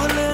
i don't falling.